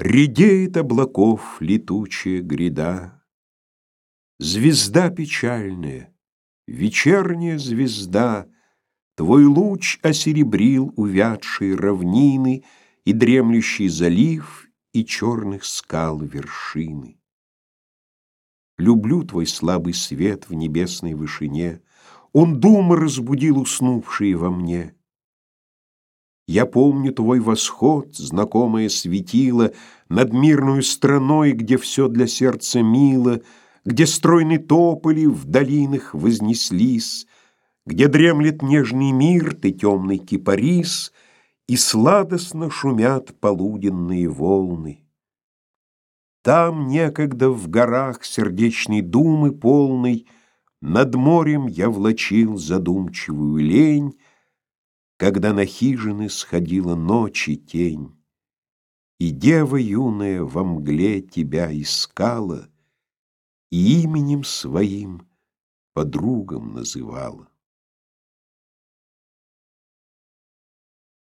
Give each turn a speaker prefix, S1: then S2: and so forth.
S1: Редеет облаков летучая гряда. Звезда печальная, вечерняя звезда, Твой луч осеребрил увядшие равнины И дремлющий залив, и черных скал вершины. Люблю твой слабый свет в небесной вышине, Он думы разбудил уснувшие во мне. Я помню твой восход, знакомое светило Над мирную страной, где все для сердца мило, Где стройны тополи в долинах вознеслись, Где дремлет нежный мир, ты темный кипарис, И сладостно шумят полуденные волны. Там некогда в горах сердечной думы полной Над морем я влачил задумчивую лень, когда на хижины сходила ночи тень, И дева юная во мгле тебя искала И именем своим подругам называла.